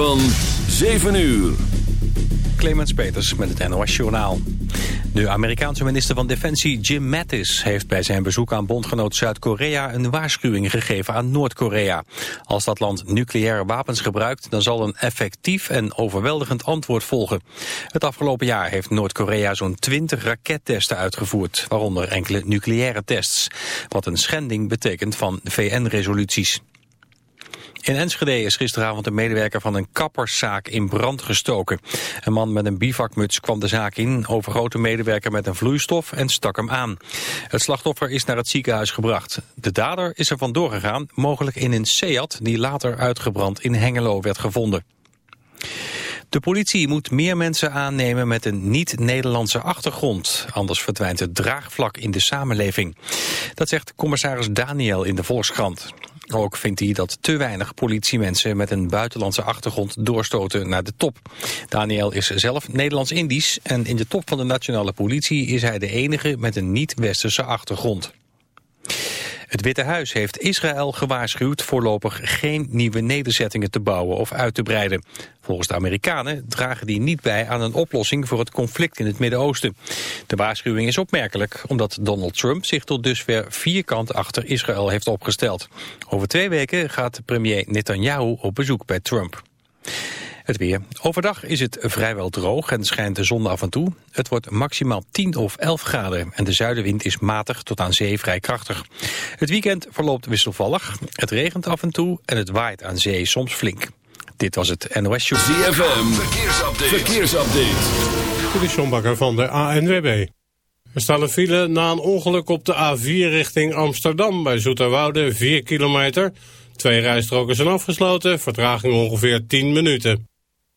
Van 7 uur. Clemens Peters met het NOS Journaal. De Amerikaanse minister van Defensie Jim Mattis heeft bij zijn bezoek aan bondgenoot Zuid-Korea een waarschuwing gegeven aan Noord-Korea. Als dat land nucleaire wapens gebruikt, dan zal een effectief en overweldigend antwoord volgen. Het afgelopen jaar heeft Noord-Korea zo'n 20 rakettesten uitgevoerd, waaronder enkele nucleaire tests. Wat een schending betekent van VN-resoluties. In Enschede is gisteravond een medewerker van een kapperszaak in brand gestoken. Een man met een bivakmuts kwam de zaak in, overgoot de medewerker met een vloeistof en stak hem aan. Het slachtoffer is naar het ziekenhuis gebracht. De dader is er vandoor gegaan, mogelijk in een Seat die later uitgebrand in Hengelo werd gevonden. De politie moet meer mensen aannemen met een niet-Nederlandse achtergrond. Anders verdwijnt het draagvlak in de samenleving. Dat zegt commissaris Daniel in de Volkskrant. Ook vindt hij dat te weinig politiemensen met een buitenlandse achtergrond doorstoten naar de top. Daniel is zelf Nederlands-Indisch en in de top van de nationale politie is hij de enige met een niet-westerse achtergrond. Het Witte Huis heeft Israël gewaarschuwd voorlopig geen nieuwe nederzettingen te bouwen of uit te breiden. Volgens de Amerikanen dragen die niet bij aan een oplossing voor het conflict in het Midden-Oosten. De waarschuwing is opmerkelijk omdat Donald Trump zich tot dusver vierkant achter Israël heeft opgesteld. Over twee weken gaat premier Netanyahu op bezoek bij Trump. Het weer. Overdag is het vrijwel droog en schijnt de zon af en toe. Het wordt maximaal 10 of 11 graden en de zuidenwind is matig tot aan zee vrij krachtig. Het weekend verloopt wisselvallig. Het regent af en toe en het waait aan zee soms flink. Dit was het NOS Show. ZFM, verkeersupdate. verkeersupdate. De Sjombakker van de ANWB. Er staat een file na een ongeluk op de A4 richting Amsterdam bij Zoeterwoude, 4 kilometer. Twee rijstroken zijn afgesloten, vertraging ongeveer 10 minuten.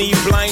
Need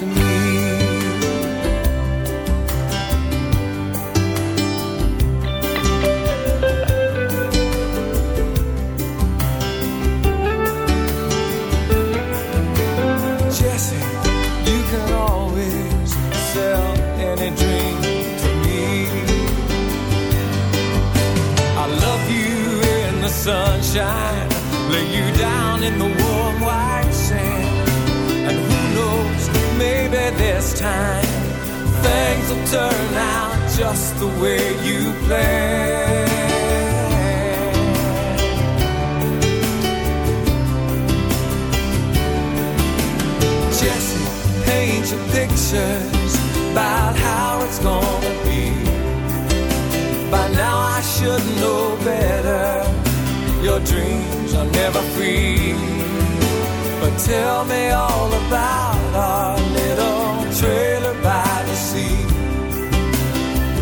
to me. Turn out just the way you planned. Jesse, paint your pictures about how it's gonna be. By now I should know better. Your dreams are never free. But tell me all about our little trailer.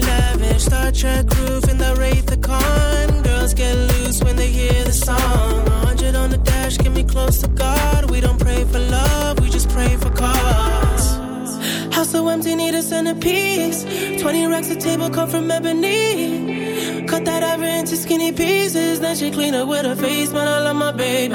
lavish. Star Trek groove in the Wraith the Con. Girls get loose when they hear the song. 100 on the dash, get me close to God. We don't pray for love, we just pray for cause. House so empty, need a centerpiece. 20 racks a table come from ebony. Cut that ivory into skinny pieces. Then she clean up with her face, man. I love my baby.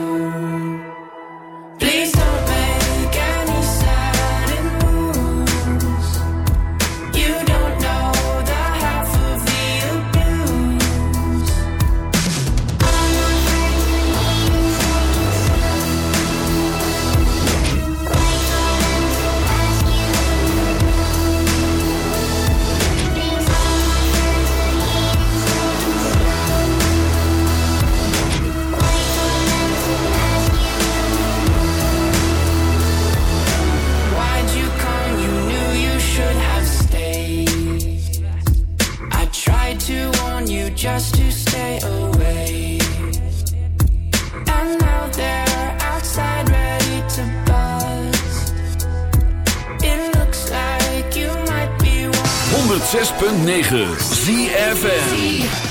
106.9 ZFN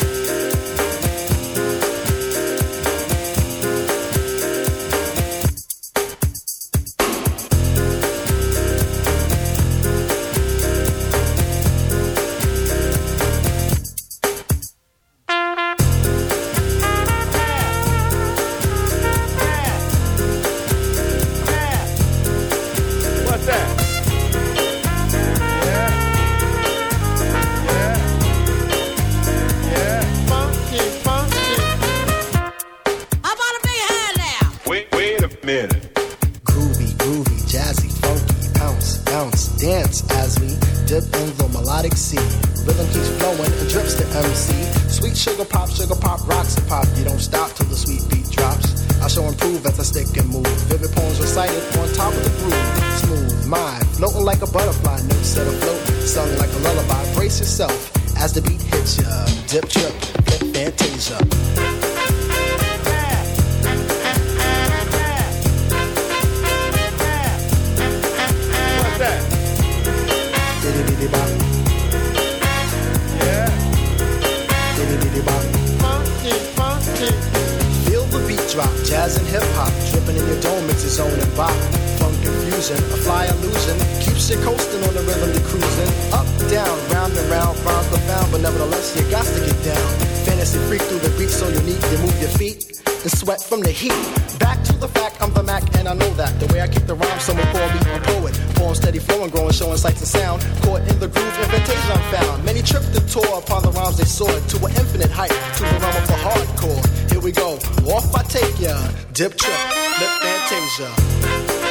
yourself.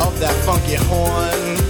of that funky horn.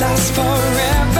last forever.